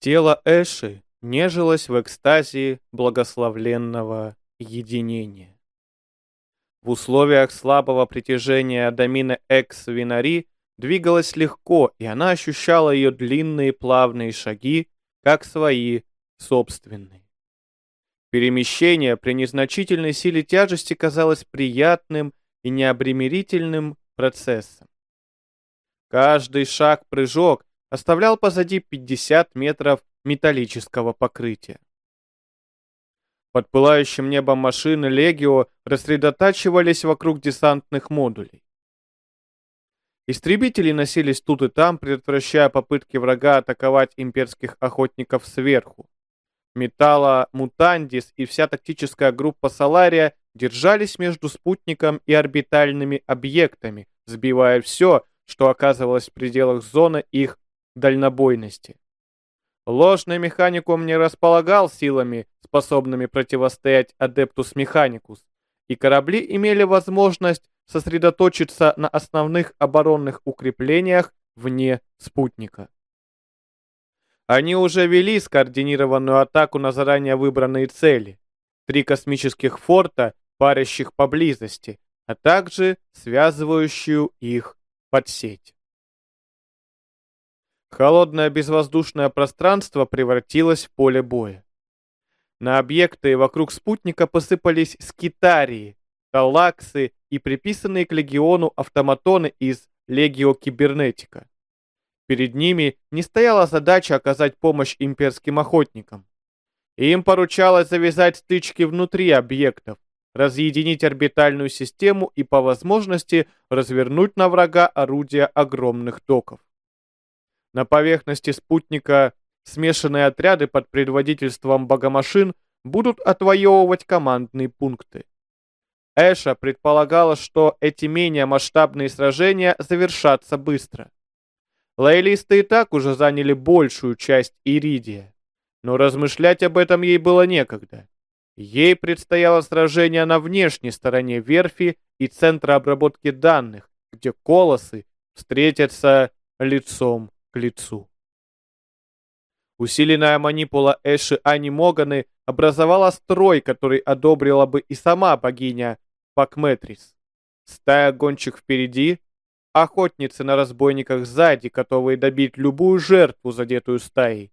Тело Эши нежилось в экстазе благословленного единения. В условиях слабого притяжения домины экс-винари двигалась легко, и она ощущала ее длинные плавные шаги, как свои собственные. Перемещение при незначительной силе тяжести казалось приятным и необремерительным процессом. Каждый шаг-прыжок оставлял позади 50 метров металлического покрытия. Под пылающим небом машины Легио рассредотачивались вокруг десантных модулей. Истребители носились тут и там, предотвращая попытки врага атаковать имперских охотников сверху. Металла Мутандис и вся тактическая группа Салария держались между спутником и орбитальными объектами, сбивая все, что оказывалось в пределах зоны их дальнобойности. Ложный механикум не располагал силами, способными противостоять Адептус Механикус, и корабли имели возможность сосредоточиться на основных оборонных укреплениях вне спутника. Они уже вели скоординированную атаку на заранее выбранные цели. Три космических форта, парящих поблизости, а также связывающую их под сеть. Холодное безвоздушное пространство превратилось в поле боя. На объекты вокруг спутника посыпались скитарии, талаксы и приписанные к легиону автоматоны из Легио Кибернетика. Перед ними не стояла задача оказать помощь имперским охотникам. Им поручалось завязать стычки внутри объектов, разъединить орбитальную систему и по возможности развернуть на врага орудия огромных доков. На поверхности спутника смешанные отряды под предводительством богомашин будут отвоевывать командные пункты. Эша предполагала, что эти менее масштабные сражения завершатся быстро. Лоялисты и так уже заняли большую часть Иридия, но размышлять об этом ей было некогда. Ей предстояло сражение на внешней стороне верфи и центра обработки данных, где колосы встретятся лицом к лицу. Усиленная манипула Эши Ани Моганы образовала строй, который одобрила бы и сама богиня Пакметрис. Стая гончих впереди, охотницы на разбойниках сзади, готовые добить любую жертву, задетую стаей.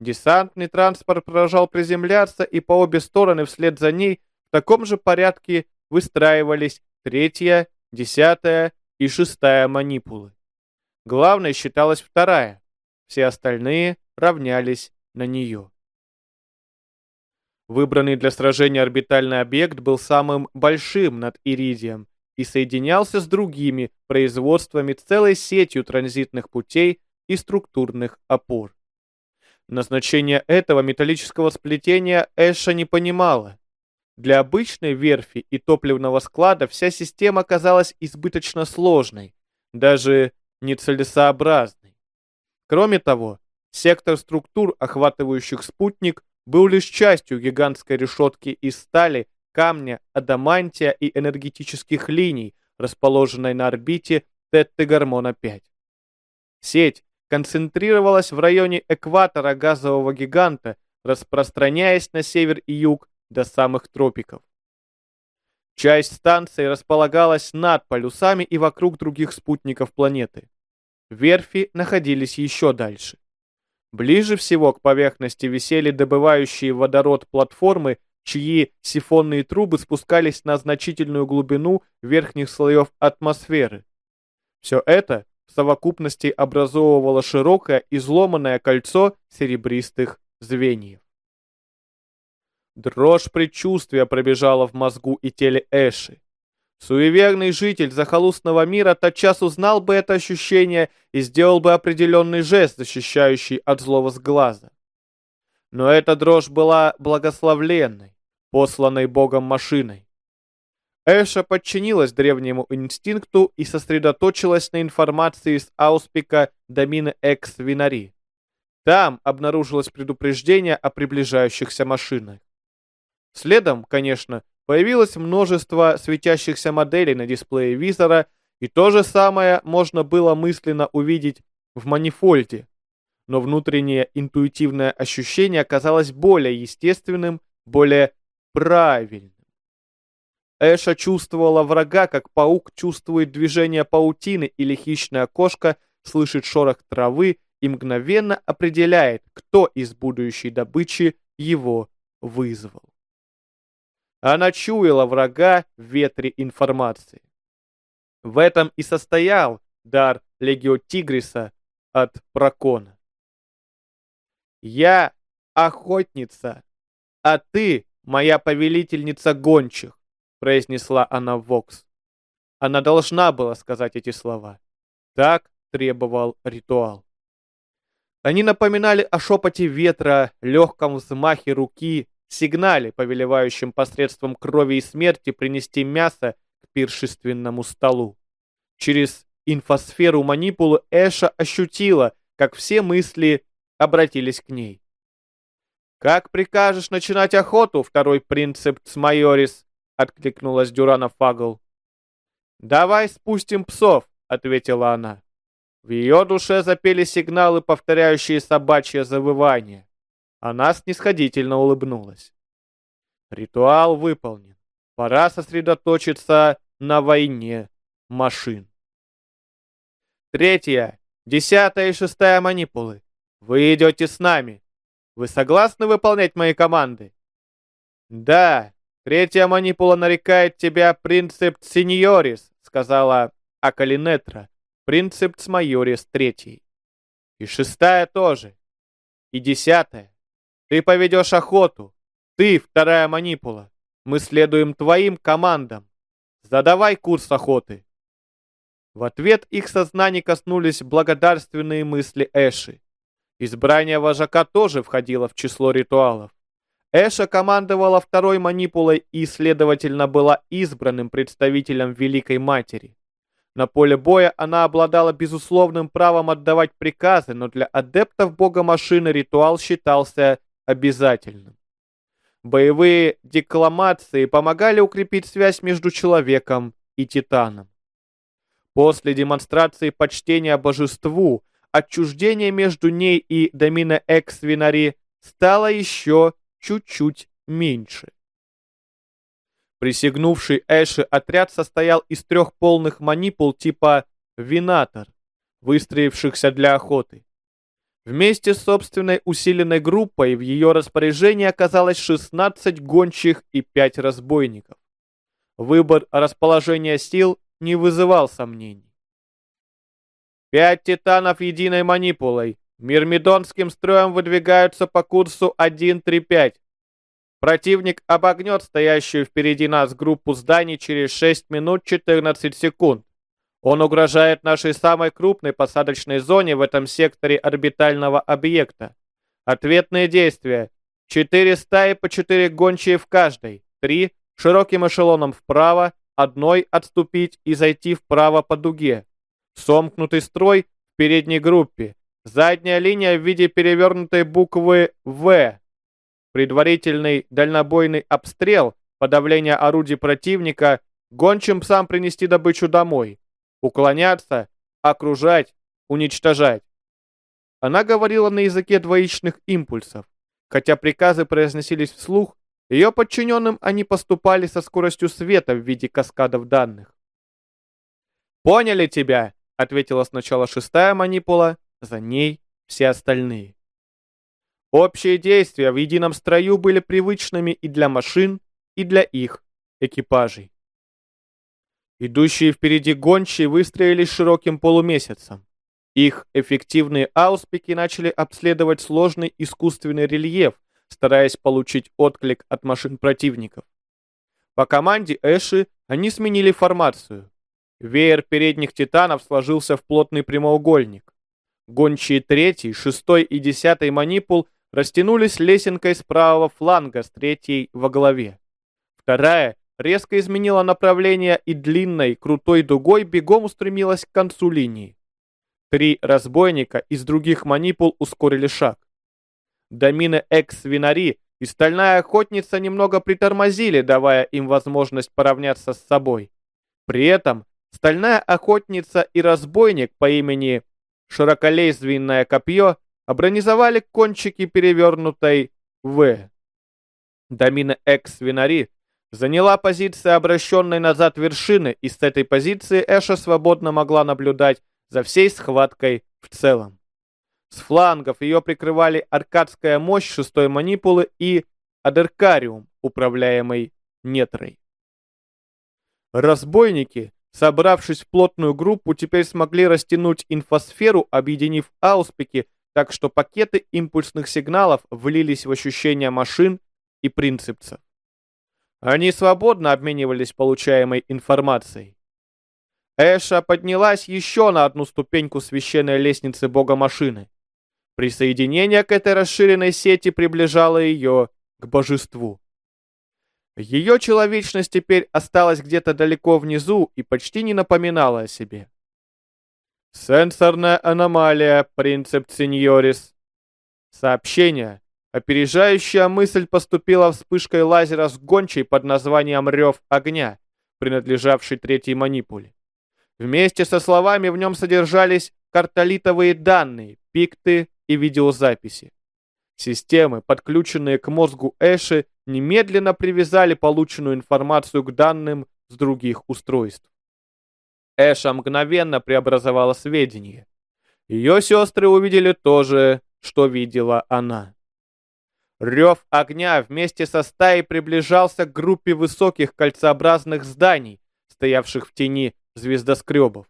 Десантный транспорт продолжал приземляться, и по обе стороны вслед за ней в таком же порядке выстраивались третья, десятая и шестая манипулы. Главной считалась вторая. Все остальные равнялись на нее. Выбранный для сражения орбитальный объект был самым большим над Иридием и соединялся с другими производствами целой сетью транзитных путей и структурных опор. Назначение этого металлического сплетения Эша не понимала. Для обычной верфи и топливного склада вся система казалась избыточно сложной, даже нецелесообразной. Кроме того, сектор структур, охватывающих спутник, был лишь частью гигантской решетки из стали, камня, адамантия и энергетических линий, расположенной на орбите Тетты-Гормона-5. Сеть концентрировалась в районе экватора газового гиганта, распространяясь на север и юг до самых тропиков. Часть станции располагалась над полюсами и вокруг других спутников планеты. Верфи находились еще дальше. Ближе всего к поверхности висели добывающие водород платформы, чьи сифонные трубы спускались на значительную глубину верхних слоев атмосферы. Все это в совокупности образовывало широкое изломанное кольцо серебристых звеньев. Дрожь предчувствия пробежала в мозгу и теле Эши. Суеверный житель захолустного мира тотчас узнал бы это ощущение и сделал бы определенный жест, защищающий от злого сглаза. Но эта дрожь была благословленной, посланной Богом машиной. Эша подчинилась древнему инстинкту и сосредоточилась на информации из ауспика Домина Экс Винари. Там обнаружилось предупреждение о приближающихся машинах. Следом, конечно, появилось множество светящихся моделей на дисплее визора, и то же самое можно было мысленно увидеть в манифольде. но внутреннее интуитивное ощущение оказалось более естественным, более правильным. Эша чувствовала врага, как паук чувствует движение паутины или хищная кошка слышит шорох травы и мгновенно определяет, кто из будущей добычи его вызвал. Она чуяла врага в ветре информации. В этом и состоял дар Легио Тигриса от Прокона. «Я охотница, а ты моя повелительница гончих», произнесла она в Вокс. Она должна была сказать эти слова. Так требовал ритуал. Они напоминали о шепоте ветра, легком взмахе руки, сигнале, повелевающем посредством крови и смерти принести мясо к пиршественному столу. Через инфосферу манипулы Эша ощутила, как все мысли обратились к ней. «Как прикажешь начинать охоту, второй принцип Цмайорис?» — откликнулась Дюрана Фагл. «Давай спустим псов», — ответила она. В ее душе запели сигналы, повторяющие собачье завывание. Она снисходительно улыбнулась. Ритуал выполнен. Пора сосредоточиться на войне машин. Третья, десятая и шестая манипулы. Вы идете с нами. Вы согласны выполнять мои команды? Да, третья манипула нарекает тебя принцип сеньорис, сказала Акалинетра, принцип майорис третий. И шестая тоже. И десятая. Ты поведешь охоту. Ты вторая манипула. Мы следуем твоим командам. Задавай курс охоты. В ответ их сознания коснулись благодарственные мысли Эши. Избрание вожака тоже входило в число ритуалов. Эша командовала второй манипулой и, следовательно, была избранным представителем Великой Матери. На поле боя она обладала безусловным правом отдавать приказы, но для адептов бога машины ритуал считался обязательным. Боевые декламации помогали укрепить связь между человеком и титаном. После демонстрации почтения божеству, отчуждение между ней и Домина Экс-Винари стало еще чуть-чуть меньше. Присягнувший Эши отряд состоял из трех полных манипул типа «Винатор», выстроившихся для охоты. Вместе с собственной усиленной группой в ее распоряжении оказалось 16 гончих и 5 разбойников. Выбор расположения сил не вызывал сомнений. Пять титанов единой манипулой. Мирмидонским строем выдвигаются по курсу 1-3-5. Противник обогнет стоящую впереди нас группу зданий через 6 минут 14 секунд. Он угрожает нашей самой крупной посадочной зоне в этом секторе орбитального объекта. Ответные действия. Четыре стаи по четыре гончие в каждой. Три широким эшелоном вправо, одной отступить и зайти вправо по дуге. Сомкнутый строй в передней группе. Задняя линия в виде перевернутой буквы «В». Предварительный дальнобойный обстрел, подавление орудий противника, гончим псам принести добычу домой. Уклоняться, окружать, уничтожать. Она говорила на языке двоичных импульсов. Хотя приказы произносились вслух, ее подчиненным они поступали со скоростью света в виде каскадов данных. «Поняли тебя!» — ответила сначала шестая манипула, за ней все остальные. Общие действия в едином строю были привычными и для машин, и для их экипажей. Идущие впереди гончие выстроились широким полумесяцем. Их эффективные ауспики начали обследовать сложный искусственный рельеф, стараясь получить отклик от машин противников. По команде Эши они сменили формацию. Веер передних титанов сложился в плотный прямоугольник. Гончие третий, шестой и десятый манипул растянулись лесенкой с правого фланга с третьей во главе. Вторая резко изменила направление и длинной, крутой дугой бегом устремилась к концу линии. Три разбойника из других манипул ускорили шаг. Домина Экс-Винари и Стальная Охотница немного притормозили, давая им возможность поравняться с собой. При этом Стальная Охотница и разбойник по имени Широколезвенное Копье обронизовали кончики перевернутой «В». Домина Экс-Винари заняла позиция обращенной назад вершины, и с этой позиции Эша свободно могла наблюдать за всей схваткой в целом. С флангов ее прикрывали аркадская мощь шестой манипулы и Адеркариум, управляемый Нетрой. Разбойники, собравшись в плотную группу, теперь смогли растянуть инфосферу, объединив ауспики, так что пакеты импульсных сигналов влились в ощущения машин и принципцев. Они свободно обменивались получаемой информацией. Эша поднялась еще на одну ступеньку священной лестницы бога машины. Присоединение к этой расширенной сети приближало ее к божеству. Ее человечность теперь осталась где-то далеко внизу и почти не напоминала о себе. Сенсорная аномалия, принцип сеньорис. Сообщение. Опережающая мысль поступила вспышкой лазера с гончей под названием «Рев огня», принадлежавший третьей манипуле. Вместе со словами в нем содержались картолитовые данные, пикты и видеозаписи. Системы, подключенные к мозгу Эши, немедленно привязали полученную информацию к данным с других устройств. Эша мгновенно преобразовала сведения. Ее сестры увидели то же, что видела она. Рев огня вместе со стаей приближался к группе высоких кольцеобразных зданий, стоявших в тени звездоскребов.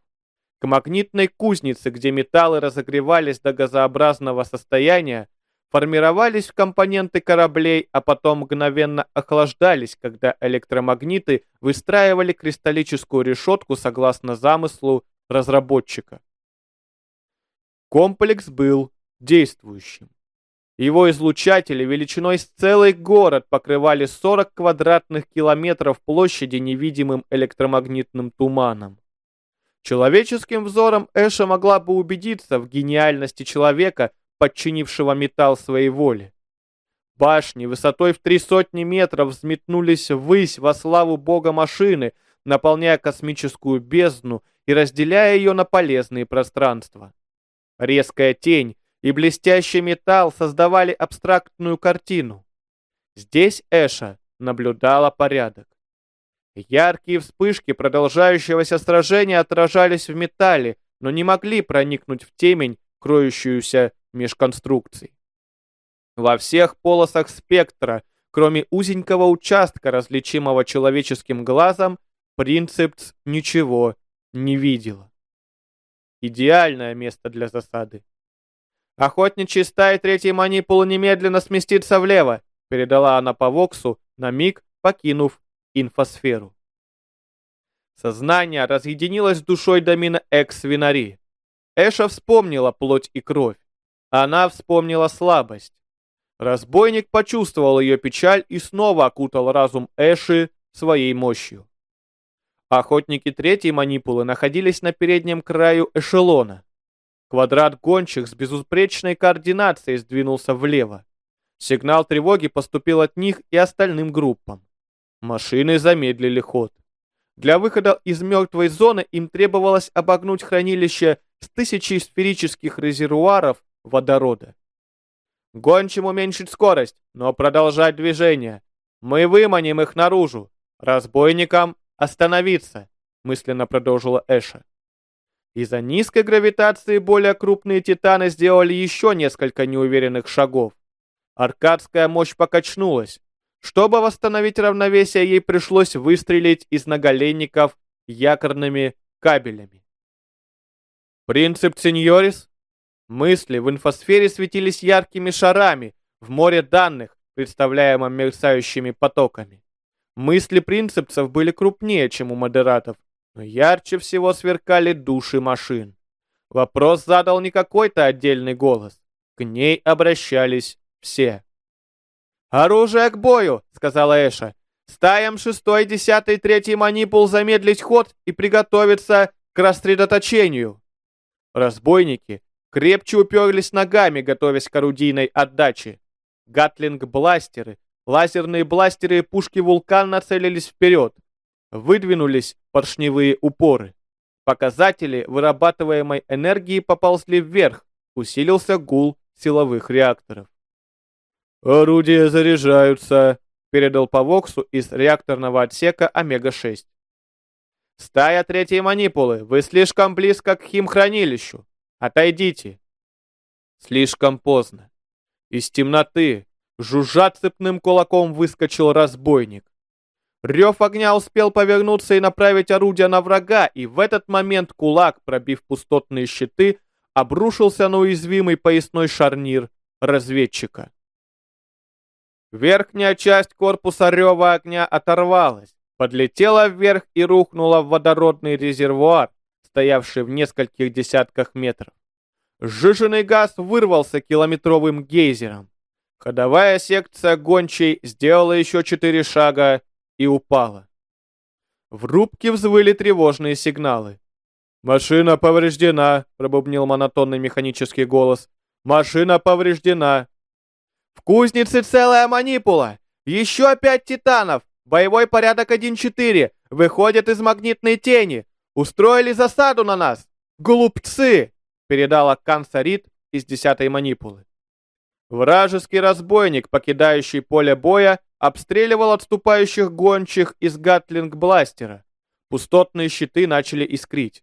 К магнитной кузнице, где металлы разогревались до газообразного состояния, формировались компоненты кораблей, а потом мгновенно охлаждались, когда электромагниты выстраивали кристаллическую решетку согласно замыслу разработчика. Комплекс был действующим. Его излучатели величиной с целый город покрывали 40 квадратных километров площади невидимым электромагнитным туманом. Человеческим взором Эша могла бы убедиться в гениальности человека, подчинившего металл своей воле. Башни высотой в три сотни метров взметнулись ввысь во славу бога машины, наполняя космическую бездну и разделяя ее на полезные пространства. Резкая тень и блестящий металл создавали абстрактную картину. Здесь Эша наблюдала порядок. Яркие вспышки продолжающегося сражения отражались в металле, но не могли проникнуть в темень, кроющуюся меж конструкций. Во всех полосах спектра, кроме узенького участка, различимого человеческим глазом, Принцепс ничего не видела. Идеальное место для засады. «Охотничьи стаи третьей манипулы немедленно сместится влево», передала она по Воксу, на миг покинув инфосферу. Сознание разъединилось с душой домина Экс-Винари. Эша вспомнила плоть и кровь. Она вспомнила слабость. Разбойник почувствовал ее печаль и снова окутал разум Эши своей мощью. Охотники третьей манипулы находились на переднем краю эшелона. Квадрат гончих с безупречной координацией сдвинулся влево. Сигнал тревоги поступил от них и остальным группам. Машины замедлили ход. Для выхода из мертвой зоны им требовалось обогнуть хранилище с тысячей сферических резервуаров водорода. Гончим уменьшить скорость, но продолжать движение. Мы выманим их наружу. Разбойникам остановиться, мысленно продолжила Эша. Из-за низкой гравитации более крупные титаны сделали еще несколько неуверенных шагов. Аркадская мощь покачнулась. Чтобы восстановить равновесие, ей пришлось выстрелить из наголенников якорными кабелями. Принцип Сеньорис Мысли в инфосфере светились яркими шарами в море данных, представляемом мерцающими потоками. Мысли принципцев были крупнее, чем у модератов, но ярче всего сверкали души машин. Вопрос задал не какой-то отдельный голос. К ней обращались все. «Оружие к бою!» — сказала Эша. «Стаям шестой, десятый, третий манипул замедлить ход и приготовиться к рассредоточению!» Разбойники крепче уперлись ногами, готовясь к орудийной отдаче. Гатлинг-бластеры, лазерные бластеры и пушки «Вулкан» нацелились вперед. Выдвинулись поршневые упоры. Показатели вырабатываемой энергии поползли вверх, усилился гул силовых реакторов. «Орудия заряжаются», — передал по Воксу из реакторного отсека Омега-6. «Стая третьей манипулы, вы слишком близко к химхранилищу. Отойдите». Слишком поздно. Из темноты, жужжа цепным кулаком, выскочил разбойник. Рев огня успел повернуться и направить орудие на врага, и в этот момент кулак, пробив пустотные щиты, обрушился на уязвимый поясной шарнир разведчика. Верхняя часть корпуса рева огня оторвалась, подлетела вверх и рухнула в водородный резервуар, стоявший в нескольких десятках метров. Сжиженный газ вырвался километровым гейзером. Ходовая секция гончей сделала еще четыре шага и упала. В рубке взвыли тревожные сигналы. «Машина повреждена», — пробубнил монотонный механический голос. «Машина повреждена». «В кузнице целая манипула! Еще пять титанов! Боевой порядок 1-4! Выходят из магнитной тени! Устроили засаду на нас! Глупцы!» — передала Кансарит из десятой манипулы. Вражеский разбойник, покидающий поле боя, обстреливал отступающих гончих из гатлинг-бластера. Пустотные щиты начали искрить.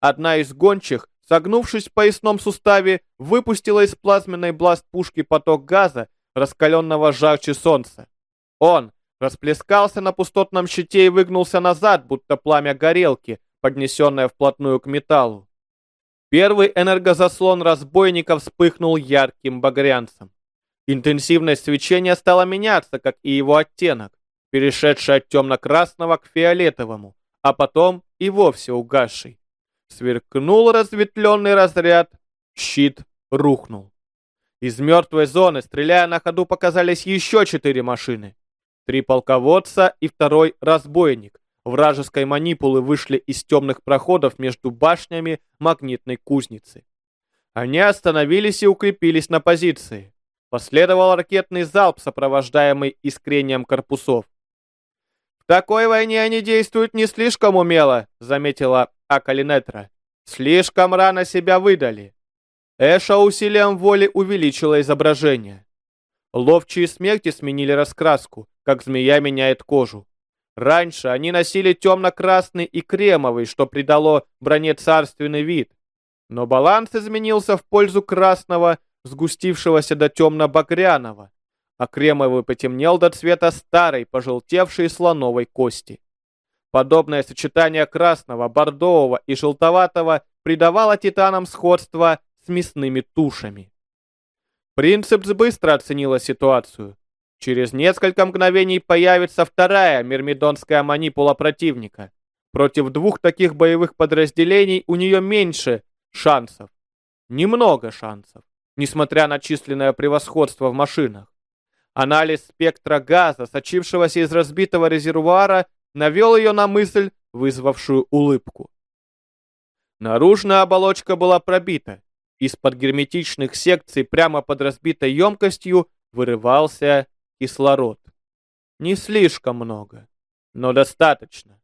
Одна из гончих, согнувшись в поясном суставе, выпустила из плазменной бласт-пушки поток газа, раскаленного жарче солнца. Он расплескался на пустотном щите и выгнулся назад, будто пламя горелки, поднесенное вплотную к металлу. Первый энергозаслон разбойника вспыхнул ярким багрянцем. Интенсивность свечения стала меняться, как и его оттенок, перешедший от темно-красного к фиолетовому, а потом и вовсе угасший. Сверкнул разветвленный разряд, щит рухнул. Из мертвой зоны, стреляя на ходу, показались еще четыре машины. Три полководца и второй разбойник. Вражеской манипулы вышли из темных проходов между башнями магнитной кузницы. Они остановились и укрепились на позиции. Последовал ракетный залп, сопровождаемый искрением корпусов. «В такой войне они действуют не слишком умело», — заметила а Калинетра. Слишком рано себя выдали. Эша усилием воли увеличила изображение. Ловчие смерти сменили раскраску, как змея меняет кожу. Раньше они носили темно-красный и кремовый, что придало броне царственный вид. Но баланс изменился в пользу красного, сгустившегося до темно-багряного, а кремовый потемнел до цвета старой, пожелтевшей слоновой кости. Подобное сочетание красного, бордового и желтоватого придавало титанам сходство с мясными тушами. Принцепс быстро оценила ситуацию. Через несколько мгновений появится вторая мирмидонская манипула противника. Против двух таких боевых подразделений у нее меньше шансов. Немного шансов, несмотря на численное превосходство в машинах. Анализ спектра газа, сочившегося из разбитого резервуара, навел ее на мысль, вызвавшую улыбку. Наружная оболочка была пробита. Из-под герметичных секций прямо под разбитой емкостью вырывался кислород. Не слишком много, но достаточно.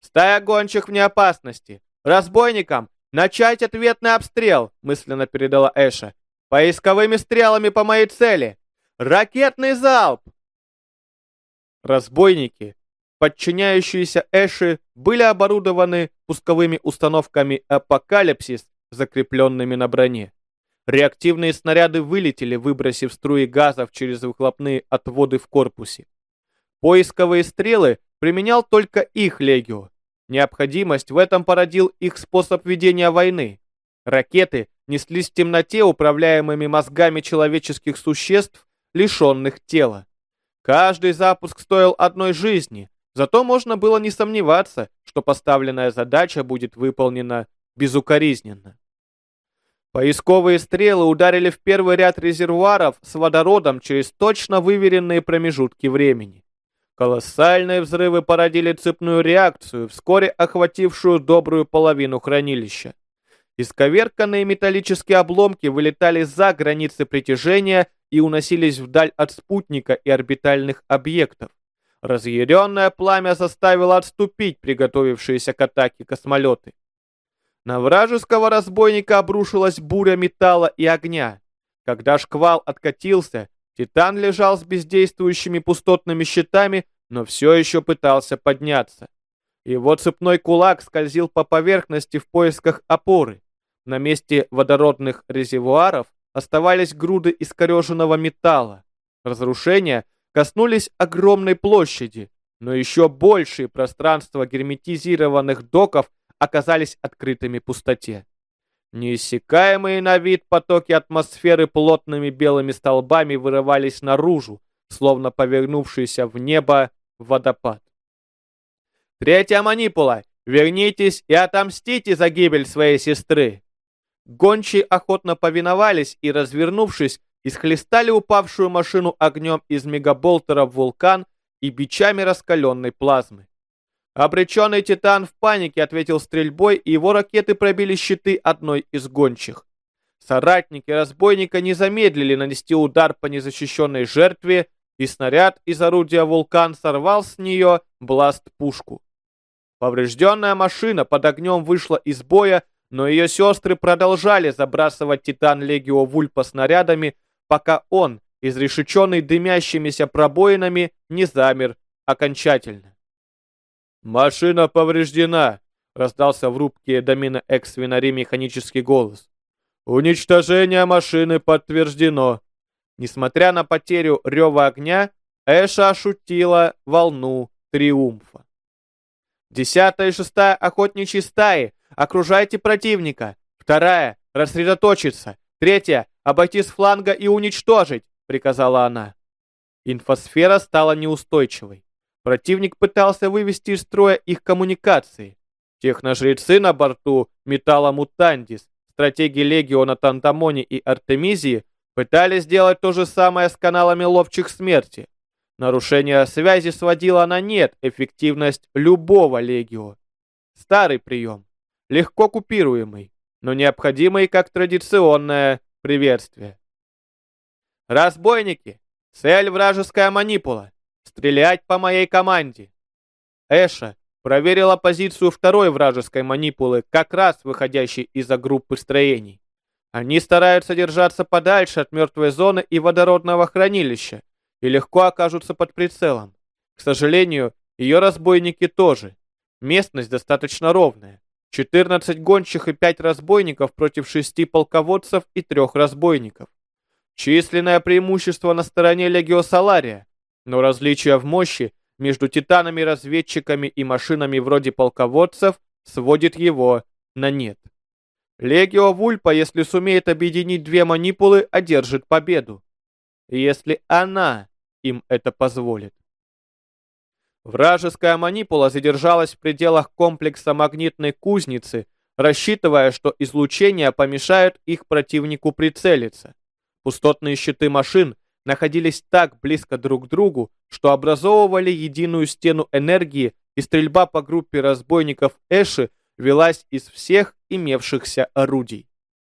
«Стая гончих вне опасности! Разбойникам начать ответный обстрел!» мысленно передала Эша. «Поисковыми стрелами по моей цели! Ракетный залп!» Разбойники подчиняющиеся Эши, были оборудованы пусковыми установками «Апокалипсис», закрепленными на броне. Реактивные снаряды вылетели, выбросив струи газов через выхлопные отводы в корпусе. Поисковые стрелы применял только их легио. Необходимость в этом породил их способ ведения войны. Ракеты неслись в темноте, управляемыми мозгами человеческих существ, лишенных тела. Каждый запуск стоил одной жизни, Зато можно было не сомневаться, что поставленная задача будет выполнена безукоризненно. Поисковые стрелы ударили в первый ряд резервуаров с водородом через точно выверенные промежутки времени. Колоссальные взрывы породили цепную реакцию, вскоре охватившую добрую половину хранилища. Исковерканные металлические обломки вылетали за границы притяжения и уносились вдаль от спутника и орбитальных объектов. Разъяренное пламя заставило отступить приготовившиеся к атаке космолеты. На вражеского разбойника обрушилась буря металла и огня. Когда шквал откатился, Титан лежал с бездействующими пустотными щитами, но все еще пытался подняться. Его цепной кулак скользил по поверхности в поисках опоры. На месте водородных резервуаров оставались груды искореженного металла. Разрушения коснулись огромной площади, но еще большие пространства герметизированных доков оказались открытыми пустоте. Неиссякаемые на вид потоки атмосферы плотными белыми столбами вырывались наружу, словно повернувшийся в небо водопад. «Третья манипула! Вернитесь и отомстите за гибель своей сестры!» Гончие охотно повиновались и, развернувшись, исхлестали упавшую машину огнем из мегаболтера в вулкан и бичами раскаленной плазмы. Обреченный Титан в панике ответил стрельбой, и его ракеты пробили щиты одной из гончих. Соратники разбойника не замедлили нанести удар по незащищенной жертве, и снаряд из орудия «Вулкан» сорвал с нее бласт-пушку. Поврежденная машина под огнем вышла из боя, но ее сестры продолжали забрасывать Титан Легио Вульпа снарядами, пока он, изрешеченный дымящимися пробоинами, не замер окончательно. «Машина повреждена!» — раздался в рубке домина экс-свинари механический голос. «Уничтожение машины подтверждено!» Несмотря на потерю рева огня, Эша ошутила волну триумфа. Десятая и шестая охотничьи стаи. Окружайте противника. Вторая — рассредоточиться. Третья — обойти с фланга и уничтожить, приказала она. Инфосфера стала неустойчивой. Противник пытался вывести из строя их коммуникации. Техножрецы на борту Металла Мутандис, стратеги Легиона Тантамони и Артемизии пытались сделать то же самое с каналами ловчих смерти. Нарушение связи сводило на нет эффективность любого Легио. Старый прием, легко купируемый, но необходимый как традиционное приветствие. «Разбойники! Цель вражеская манипула! Стрелять по моей команде. Эша проверила позицию второй вражеской манипулы, как раз выходящей из-за группы строений. Они стараются держаться подальше от мертвой зоны и водородного хранилища и легко окажутся под прицелом. К сожалению, ее разбойники тоже. Местность достаточно ровная. 14 гончих и 5 разбойников против 6 полководцев и 3 разбойников. Численное преимущество на стороне Легио Салария, но различия в мощи между титанами-разведчиками и машинами вроде полководцев сводит его на нет. Легио Вульпа, если сумеет объединить две манипулы, одержит победу. Если она им это позволит. Вражеская манипула задержалась в пределах комплекса магнитной кузницы, рассчитывая, что излучения помешают их противнику прицелиться. Пустотные щиты машин находились так близко друг к другу, что образовывали единую стену энергии, и стрельба по группе разбойников Эши велась из всех имевшихся орудий.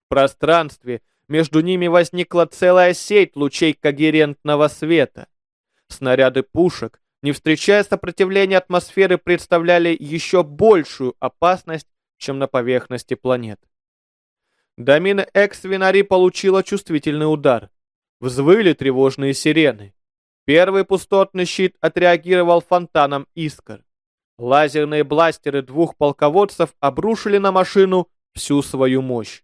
В пространстве между ними возникла целая сеть лучей когерентного света. Снаряды пушек, не встречая сопротивления атмосферы, представляли еще большую опасность, чем на поверхности планет. Домина Экс-Винари получила чувствительный удар. Взвыли тревожные сирены. Первый пустотный щит отреагировал фонтаном искр. Лазерные бластеры двух полководцев обрушили на машину всю свою мощь.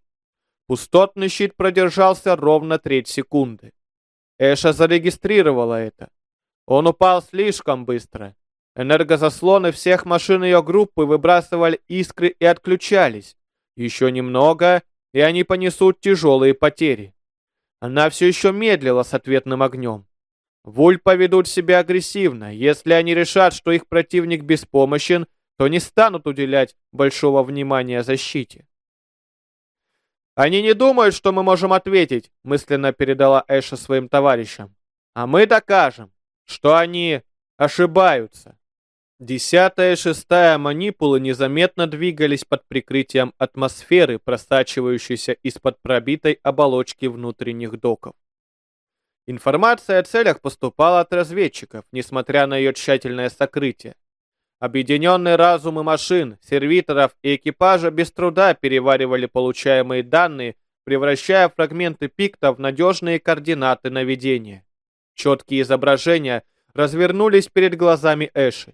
Пустотный щит продержался ровно треть секунды. Эша зарегистрировала это. Он упал слишком быстро. Энергозаслоны всех машин ее группы выбрасывали искры и отключались. Еще немного, и они понесут тяжелые потери. Она все еще медлила с ответным огнем. Вуль поведут себя агрессивно. Если они решат, что их противник беспомощен, то не станут уделять большого внимания защите. «Они не думают, что мы можем ответить», — мысленно передала Эша своим товарищам. «А мы докажем, что они ошибаются». Десятая и шестая манипулы незаметно двигались под прикрытием атмосферы, просачивающейся из-под пробитой оболочки внутренних доков. Информация о целях поступала от разведчиков, несмотря на ее тщательное сокрытие. Объединенные разумы машин, сервиторов и экипажа без труда переваривали получаемые данные, превращая фрагменты пикта в надежные координаты наведения. Четкие изображения развернулись перед глазами Эши.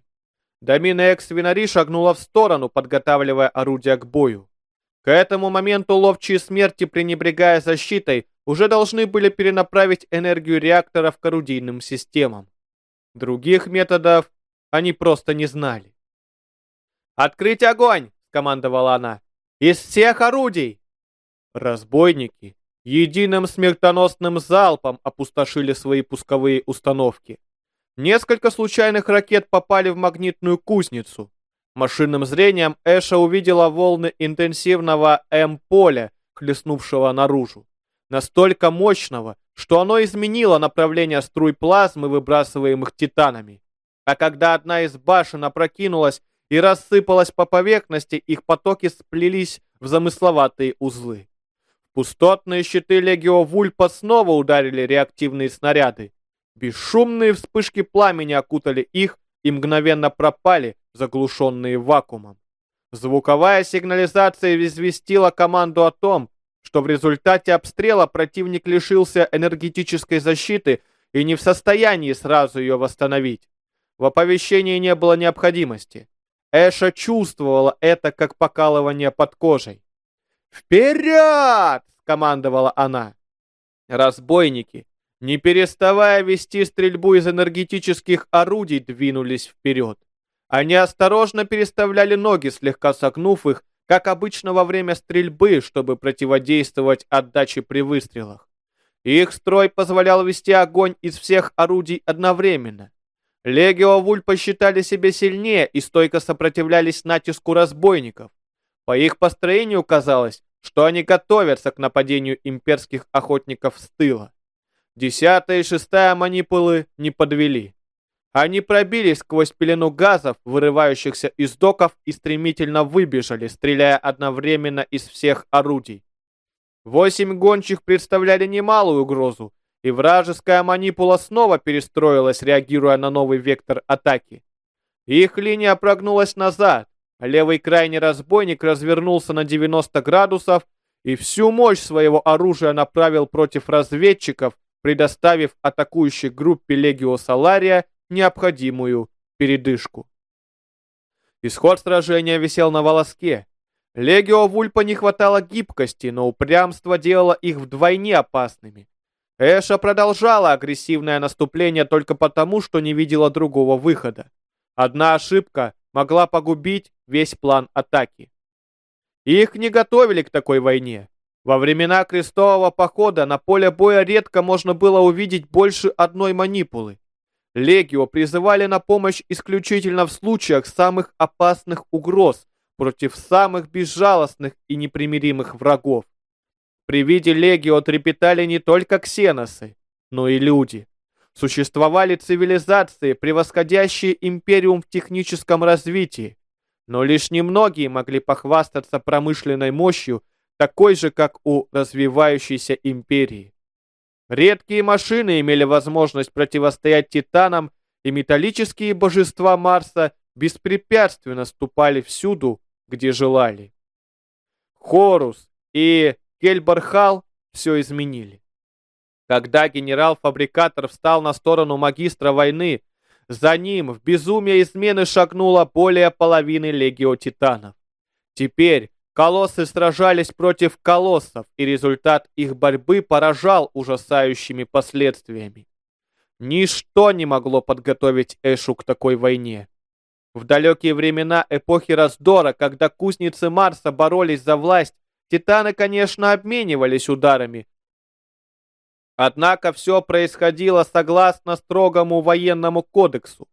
Домина Экс-Винари шагнула в сторону, подготавливая орудие к бою. К этому моменту ловчие смерти, пренебрегая защитой, уже должны были перенаправить энергию реакторов к орудийным системам. Других методов они просто не знали. «Открыть огонь!» — скомандовала она. «Из всех орудий!» Разбойники единым смертоносным залпом опустошили свои пусковые установки. Несколько случайных ракет попали в магнитную кузницу. Машинным зрением Эша увидела волны интенсивного М-поля, хлестнувшего наружу. Настолько мощного, что оно изменило направление струй плазмы, выбрасываемых титанами. А когда одна из башен опрокинулась и рассыпалась по поверхности, их потоки сплелись в замысловатые узлы. Пустотные щиты Легио Вульпа снова ударили реактивные снаряды. Бесшумные вспышки пламени окутали их и мгновенно пропали, заглушенные вакуумом. Звуковая сигнализация известила команду о том, что в результате обстрела противник лишился энергетической защиты и не в состоянии сразу ее восстановить. В оповещении не было необходимости. Эша чувствовала это как покалывание под кожей. «Вперед!» — скомандовала она. Разбойники, не переставая вести стрельбу из энергетических орудий, двинулись вперед. Они осторожно переставляли ноги, слегка согнув их, как обычно во время стрельбы, чтобы противодействовать отдаче при выстрелах. Их строй позволял вести огонь из всех орудий одновременно. Легио Вуль посчитали себя сильнее и стойко сопротивлялись натиску разбойников. По их построению казалось, что они готовятся к нападению имперских охотников с тыла. Десятая и шестая манипулы не подвели. Они пробились сквозь пелену газов, вырывающихся из доков, и стремительно выбежали, стреляя одновременно из всех орудий. Восемь гончих представляли немалую угрозу, и вражеская манипула снова перестроилась, реагируя на новый вектор атаки. Их линия прогнулась назад, Левый крайний разбойник развернулся на 90 градусов и всю мощь своего оружия направил против разведчиков, предоставив атакующей группе Легио Салария необходимую передышку. Исход сражения висел на волоске. Легио Вульпа не хватало гибкости, но упрямство делало их вдвойне опасными. Эша продолжала агрессивное наступление только потому, что не видела другого выхода. Одна ошибка могла погубить весь план атаки. Их не готовили к такой войне. Во времена крестового похода на поле боя редко можно было увидеть больше одной манипулы. Легио призывали на помощь исключительно в случаях самых опасных угроз против самых безжалостных и непримиримых врагов. При виде Легио трепетали не только ксеносы, но и люди. Существовали цивилизации, превосходящие империум в техническом развитии, но лишь немногие могли похвастаться промышленной мощью, такой же, как у развивающейся империи. Редкие машины имели возможность противостоять титанам, и металлические божества Марса беспрепятственно ступали всюду, где желали. Хорус и Кельбархал все изменили. Когда генерал-фабрикатор встал на сторону магистра войны, за ним в безумие измены шагнуло более половины легио титанов. Теперь колоссы сражались против колоссов, и результат их борьбы поражал ужасающими последствиями. Ничто не могло подготовить Эшу к такой войне. В далекие времена эпохи раздора, когда кузницы Марса боролись за власть, титаны, конечно, обменивались ударами, Однако все происходило согласно строгому военному кодексу.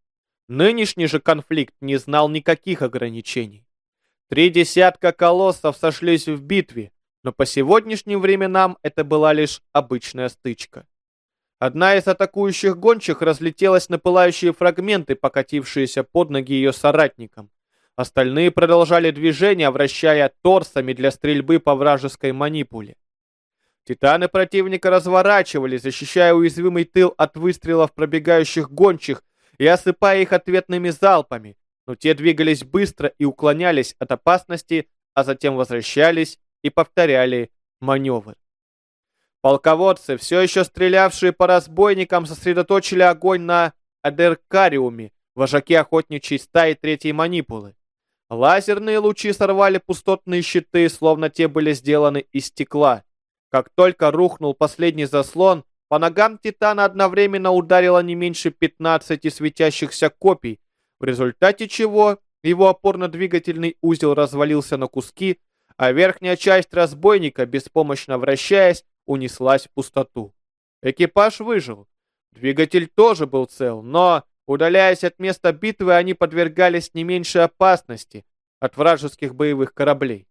Нынешний же конфликт не знал никаких ограничений. Три десятка колоссов сошлись в битве, но по сегодняшним временам это была лишь обычная стычка. Одна из атакующих гончих разлетелась на пылающие фрагменты, покатившиеся под ноги ее соратникам. Остальные продолжали движение, вращая торсами для стрельбы по вражеской манипуле. Титаны противника разворачивали, защищая уязвимый тыл от выстрелов пробегающих гончих и осыпая их ответными залпами, но те двигались быстро и уклонялись от опасности, а затем возвращались и повторяли маневр. Полководцы, все еще стрелявшие по разбойникам, сосредоточили огонь на Адеркариуме, вожаке охотничьей стаи третьей манипулы. Лазерные лучи сорвали пустотные щиты, словно те были сделаны из стекла. Как только рухнул последний заслон, по ногам Титана одновременно ударило не меньше 15 светящихся копий, в результате чего его опорно-двигательный узел развалился на куски, а верхняя часть разбойника, беспомощно вращаясь, унеслась в пустоту. Экипаж выжил. Двигатель тоже был цел, но, удаляясь от места битвы, они подвергались не меньшей опасности от вражеских боевых кораблей.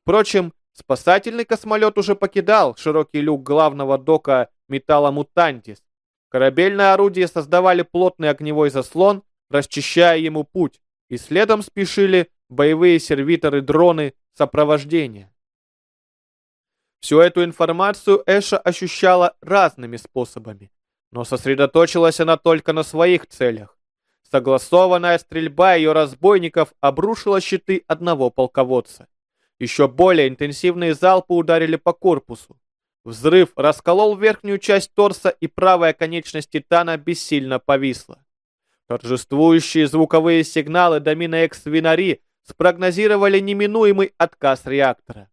Впрочем, спасательный космолет уже покидал широкий люк главного дока металла Мутантис. Корабельные орудия создавали плотный огневой заслон, расчищая ему путь, и следом спешили боевые сервиторы-дроны сопровождения. Всю эту информацию Эша ощущала разными способами, но сосредоточилась она только на своих целях. Согласованная стрельба ее разбойников обрушила щиты одного полководца. Еще более интенсивные залпы ударили по корпусу. Взрыв расколол верхнюю часть торса, и правая конечность Титана бессильно повисла. Торжествующие звуковые сигналы Домина Экс-Винари спрогнозировали неминуемый отказ реактора.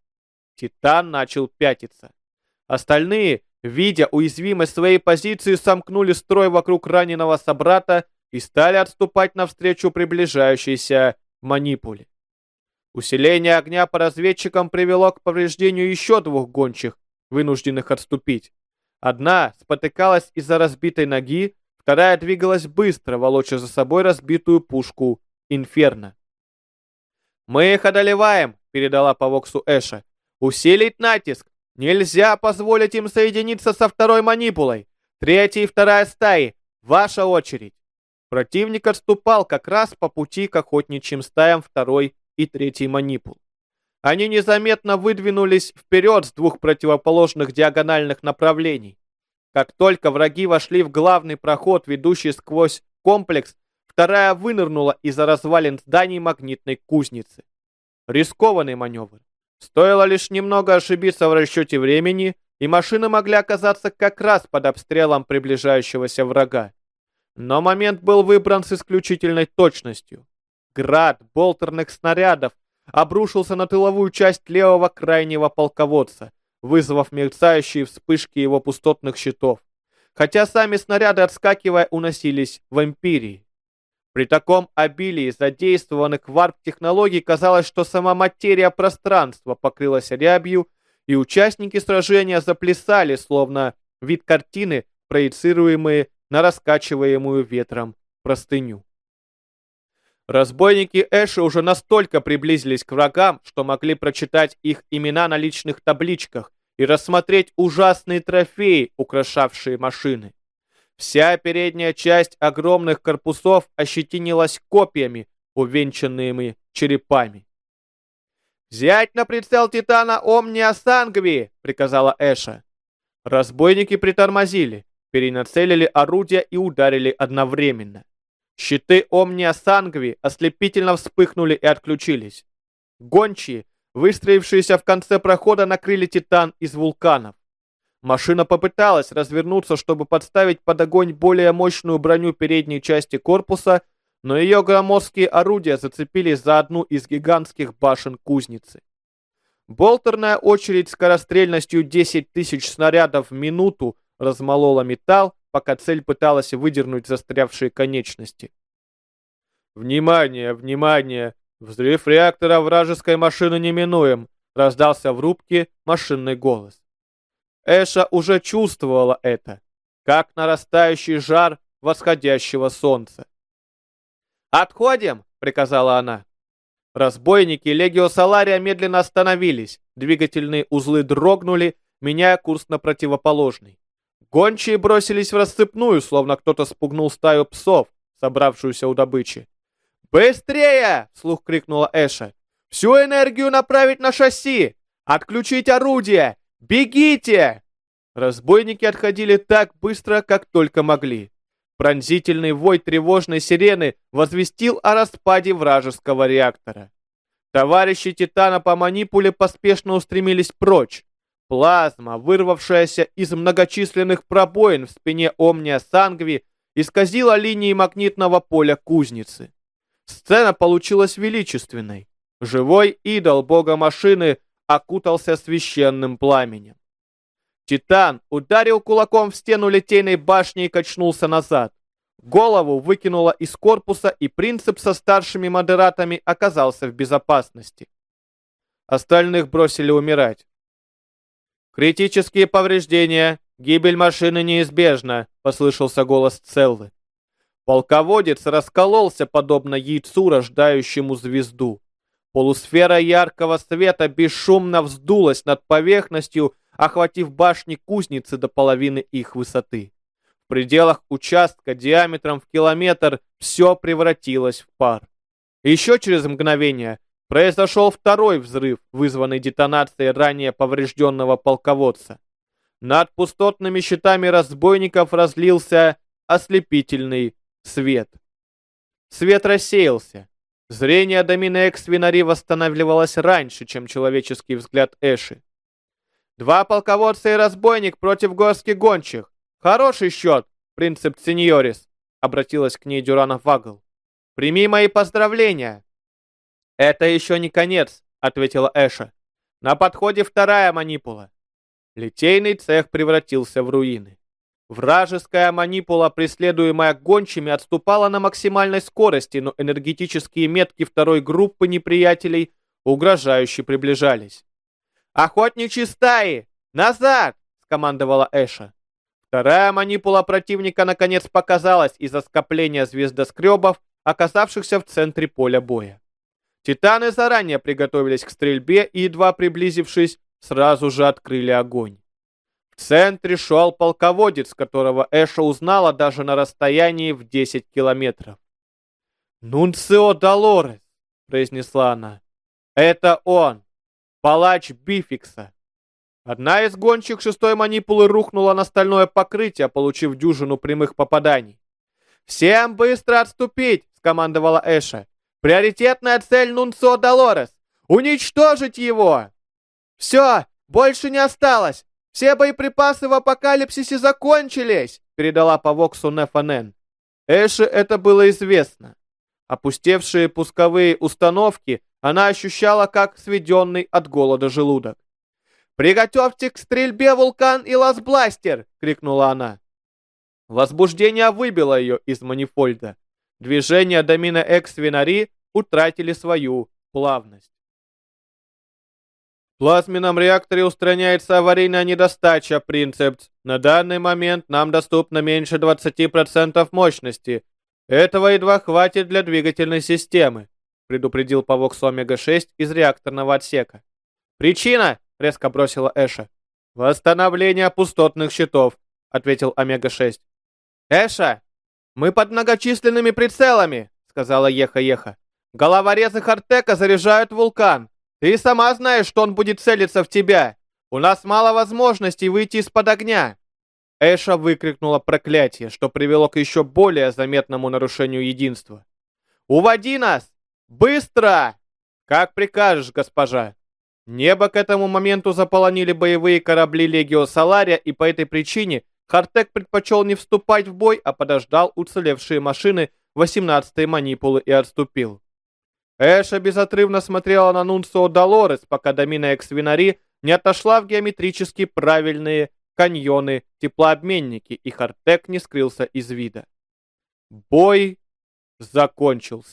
Титан начал пятиться. Остальные, видя уязвимость своей позиции, сомкнули строй вокруг раненого собрата и стали отступать навстречу приближающейся манипуле. Усиление огня по разведчикам привело к повреждению еще двух гончих, вынужденных отступить. Одна спотыкалась из-за разбитой ноги, вторая двигалась быстро, волоча за собой разбитую пушку «Инферно». «Мы их одолеваем», — передала по Воксу Эша. Усилить натиск. Нельзя позволить им соединиться со второй манипулой. Третья и вторая стаи. Ваша очередь. Противник отступал как раз по пути к охотничьим стаям второй и третьей манипул. Они незаметно выдвинулись вперед с двух противоположных диагональных направлений. Как только враги вошли в главный проход, ведущий сквозь комплекс, вторая вынырнула из-за развалин зданий магнитной кузницы. Рискованный маневр. Стоило лишь немного ошибиться в расчете времени, и машины могли оказаться как раз под обстрелом приближающегося врага. Но момент был выбран с исключительной точностью. Град болтерных снарядов обрушился на тыловую часть левого крайнего полководца, вызвав мерцающие вспышки его пустотных щитов. Хотя сами снаряды, отскакивая, уносились в Империи. При таком обилии задействованных варп-технологий казалось, что сама материя пространства покрылась рябью, и участники сражения заплясали, словно вид картины, проецируемые на раскачиваемую ветром простыню. Разбойники Эши уже настолько приблизились к врагам, что могли прочитать их имена на личных табличках и рассмотреть ужасные трофеи, украшавшие машины. Вся передняя часть огромных корпусов ощетинилась копьями, увенчанными черепами. «Взять на прицел Титана Омния Сангви!» — приказала Эша. Разбойники притормозили, перенацелили орудия и ударили одновременно. Щиты Омния Сангви ослепительно вспыхнули и отключились. Гончие, выстроившиеся в конце прохода, накрыли Титан из вулканов. Машина попыталась развернуться, чтобы подставить под огонь более мощную броню передней части корпуса, но ее громоздкие орудия зацепились за одну из гигантских башен кузницы. Болтерная очередь скорострельностью 10 тысяч снарядов в минуту размолола металл, пока цель пыталась выдернуть застрявшие конечности. «Внимание, внимание! Взрыв реактора вражеской машины неминуем!» раздался в рубке машинный голос. Эша уже чувствовала это, как нарастающий жар восходящего солнца. «Отходим!» — приказала она. Разбойники Легио Салария медленно остановились, двигательные узлы дрогнули, меняя курс на противоположный. Гончие бросились в расцепную, словно кто-то спугнул стаю псов, собравшуюся у добычи. «Быстрее!» — слух крикнула Эша. «Всю энергию направить на шасси! Отключить орудие! «Бегите!» Разбойники отходили так быстро, как только могли. Пронзительный вой тревожной сирены возвестил о распаде вражеского реактора. Товарищи Титана по манипуле поспешно устремились прочь. Плазма, вырвавшаяся из многочисленных пробоин в спине Омния Сангви, исказила линии магнитного поля кузницы. Сцена получилась величественной. Живой идол бога машины окутался священным пламенем. Титан ударил кулаком в стену литейной башни и качнулся назад. Голову выкинуло из корпуса, и принцип со старшими модератами оказался в безопасности. Остальных бросили умирать. «Критические повреждения. Гибель машины неизбежна», — послышался голос Целлы. Полководец раскололся, подобно яйцу, рождающему звезду. Полусфера яркого света бесшумно вздулась над поверхностью, охватив башни кузницы до половины их высоты. В пределах участка диаметром в километр все превратилось в пар. Еще через мгновение Произошел второй взрыв, вызванный детонацией ранее поврежденного полководца. Над пустотными щитами разбойников разлился ослепительный свет. Свет рассеялся. Зрение Доминекс Винари восстанавливалось раньше, чем человеческий взгляд Эши. Два полководца и разбойник против горских гончих. Хороший счет, принцип Сеньорис, обратилась к ней Дюрана Вагл. Прими мои поздравления. «Это еще не конец», — ответила Эша. «На подходе вторая манипула». Литейный цех превратился в руины. Вражеская манипула, преследуемая гончими, отступала на максимальной скорости, но энергетические метки второй группы неприятелей угрожающе приближались. «Охотничьи стаи! Назад!» — скомандовала Эша. Вторая манипула противника наконец показалась из-за скопления звездоскребов, оказавшихся в центре поля боя. Титаны заранее приготовились к стрельбе и, едва приблизившись, сразу же открыли огонь. В центре шел полководец, которого Эша узнала даже на расстоянии в 10 километров. «Нунцио Долорес!» — произнесла она. «Это он! Палач Бификса!» Одна из гонщик шестой манипулы рухнула на стальное покрытие, получив дюжину прямых попаданий. «Всем быстро отступить!» — скомандовала Эша. Приоритетная цель Нунцо Долорес! Уничтожить его! Все, больше не осталось! Все боеприпасы в апокалипсисе закончились!» передала по Воксу Нефанен. Эше это было известно. Опустевшие пусковые установки она ощущала как сведенный от голода желудок. «Приготовьте к стрельбе вулкан и ласбластер!» — крикнула она. Возбуждение выбило ее из манифольда. Движения домина экс-винари утратили свою плавность. Плазменном реакторе устраняется аварийная недостача, Принцепс. На данный момент нам доступно меньше 20% мощности. Этого едва хватит для двигательной системы, предупредил Павокс Омега-6 из реакторного отсека. Причина, резко бросила Эша. Восстановление пустотных щитов, ответил Омега-6. Эша, мы под многочисленными прицелами, сказала Еха-Еха. Головорезы Хартека заряжают вулкан. Ты сама знаешь, что он будет целиться в тебя. У нас мало возможностей выйти из-под огня. Эша выкрикнула проклятие, что привело к еще более заметному нарушению единства. «Уводи нас! Быстро!» «Как прикажешь, госпожа!» Небо к этому моменту заполонили боевые корабли Легио Салария, и по этой причине Хартек предпочел не вступать в бой, а подождал уцелевшие машины 18-й манипулы и отступил. Эша безотрывно смотрела на Нунсо Долорес, пока Домина Эксвинари не отошла в геометрически правильные каньоны, теплообменники, и Хартек не скрылся из вида. Бой закончился.